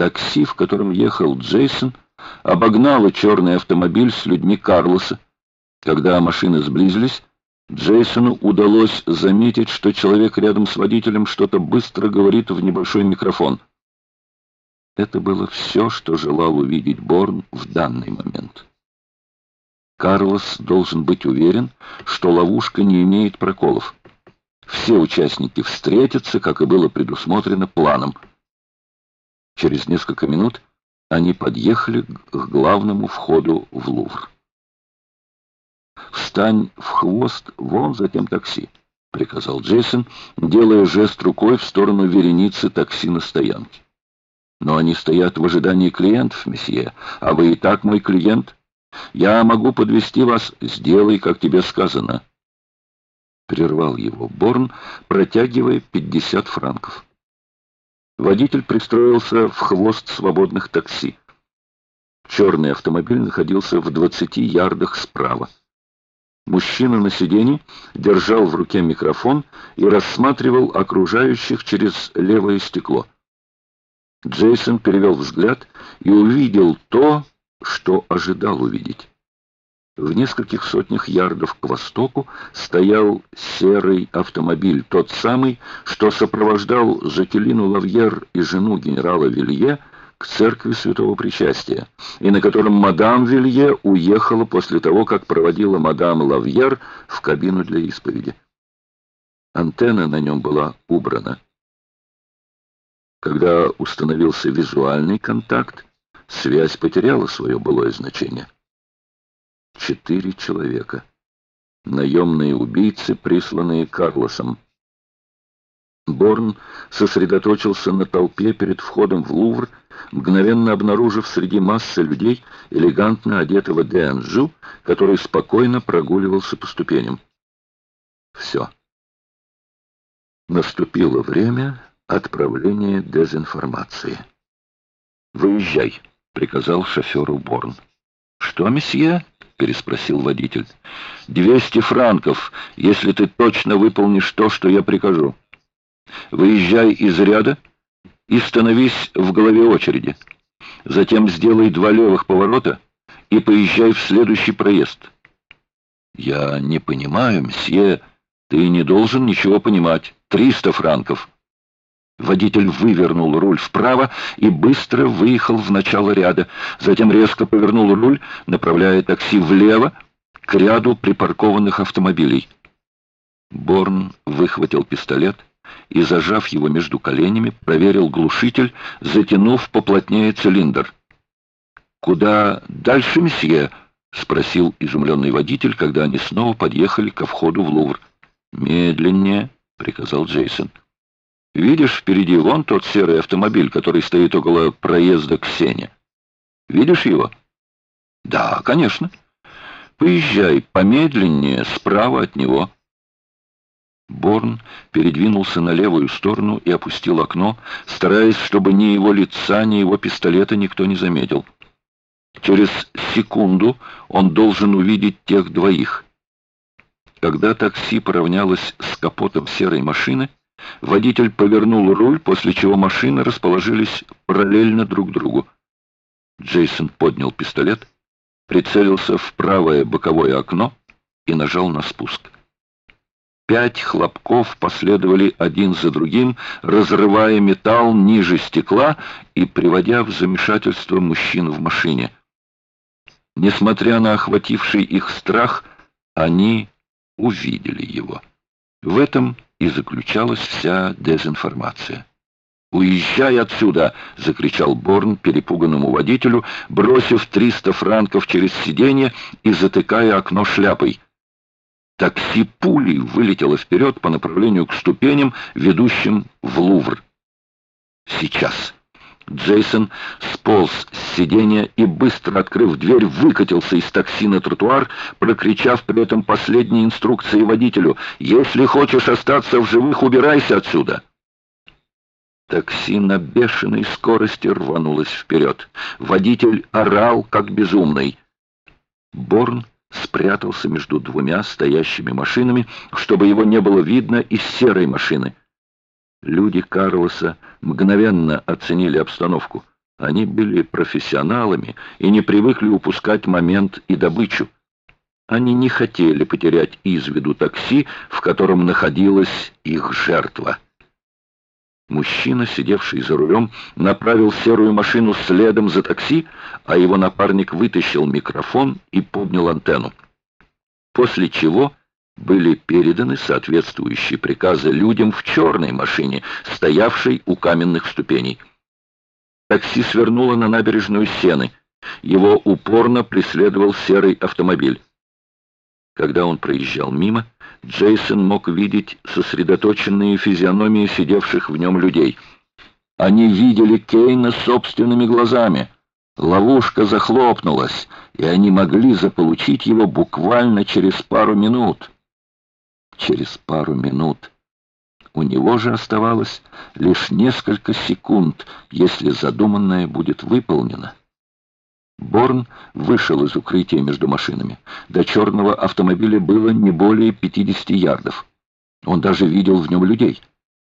Такси, в котором ехал Джейсон, обогнало черный автомобиль с людьми Карлоса. Когда машины сблизились, Джейсону удалось заметить, что человек рядом с водителем что-то быстро говорит в небольшой микрофон. Это было все, что желал увидеть Борн в данный момент. Карлос должен быть уверен, что ловушка не имеет проколов. Все участники встретятся, как и было предусмотрено планом. Через несколько минут они подъехали к главному входу в Лувр. «Встань в хвост вон за тем такси», — приказал Джейсон, делая жест рукой в сторону вереницы такси на стоянке. «Но они стоят в ожидании клиентов, месье, а вы и так мой клиент. Я могу подвести вас, сделай, как тебе сказано». Прервал его Борн, протягивая пятьдесят франков. Водитель пристроился в хвост свободных такси. Черный автомобиль находился в 20 ярдах справа. Мужчина на сиденье держал в руке микрофон и рассматривал окружающих через левое стекло. Джейсон перевел взгляд и увидел то, что ожидал увидеть. В нескольких сотнях ярдов к востоку стоял серый автомобиль, тот самый, что сопровождал Жакелину Лавьер и жену генерала Вилье к церкви Святого Причастия, и на котором мадам Вилье уехала после того, как проводила мадам Лавьер в кабину для исповеди. Антенна на нем была убрана. Когда установился визуальный контакт, связь потеряла свое былое значение четыре человека. Наемные убийцы, присланные Карлосом. Борн сосредоточился на толпе перед входом в Лувр, мгновенно обнаружив среди массы людей элегантно одетого Дэнджу, который спокойно прогуливался по ступеням. Все. Наступило время отправления дезинформации. «Выезжай», — приказал шоферу Борн. «Что, месье?» Переспросил водитель. «Двести франков, если ты точно выполнишь то, что я прикажу. Выезжай из ряда и становись в голове очереди. Затем сделай два левых поворота и поезжай в следующий проезд». «Я не понимаю, мсье, ты не должен ничего понимать. Триста франков». Водитель вывернул руль вправо и быстро выехал в начало ряда. Затем резко повернул руль, направляя такси влево, к ряду припаркованных автомобилей. Борн выхватил пистолет и, зажав его между коленями, проверил глушитель, затянув поплотнее цилиндр. «Куда дальше, месье?» — спросил изумленный водитель, когда они снова подъехали ко входу в Лувр. «Медленнее», — приказал Джейсон. Видишь впереди вон тот серый автомобиль, который стоит около проезда к Сене? Видишь его? Да, конечно. Поезжай помедленнее, справа от него. Борн передвинулся на левую сторону и опустил окно, стараясь, чтобы ни его лица, ни его пистолета никто не заметил. Через секунду он должен увидеть тех двоих. Когда такси поравнялось с капотом серой машины, Водитель повернул руль, после чего машины расположились параллельно друг другу. Джейсон поднял пистолет, прицелился в правое боковое окно и нажал на спуск. Пять хлопков последовали один за другим, разрывая металл ниже стекла и приводя в замешательство мужчин в машине. Несмотря на охвативший их страх, они увидели его. В этом и заключалась вся дезинформация. «Уезжай отсюда!» — закричал Борн перепуганному водителю, бросив 300 франков через сиденье и затыкая окно шляпой. Такси пулей вылетело вперед по направлению к ступеням, ведущим в Лувр. «Сейчас!» Джейсон сполз с сиденья и, быстро открыв дверь, выкатился из такси на тротуар, прокричав при этом последние инструкции водителю «Если хочешь остаться в живых, убирайся отсюда!» Такси на бешеной скорости рванулось вперед. Водитель орал, как безумный. Борн спрятался между двумя стоящими машинами, чтобы его не было видно из серой машины. Люди Карлоса мгновенно оценили обстановку. Они были профессионалами и не привыкли упускать момент и добычу. Они не хотели потерять из виду такси, в котором находилась их жертва. Мужчина, сидевший за рулем, направил серую машину следом за такси, а его напарник вытащил микрофон и поднял антенну. После чего были переданы соответствующие приказы людям в черной машине, стоявшей у каменных ступеней. Такси свернуло на набережную Сены. Его упорно преследовал серый автомобиль. Когда он проезжал мимо, Джейсон мог видеть сосредоточенные физиономии сидевших в нем людей. Они видели Кейна собственными глазами. Ловушка захлопнулась, и они могли заполучить его буквально через пару минут. Через пару минут. У него же оставалось лишь несколько секунд, если задуманное будет выполнено. Борн вышел из укрытия между машинами. До черного автомобиля было не более 50 ярдов. Он даже видел в нем людей.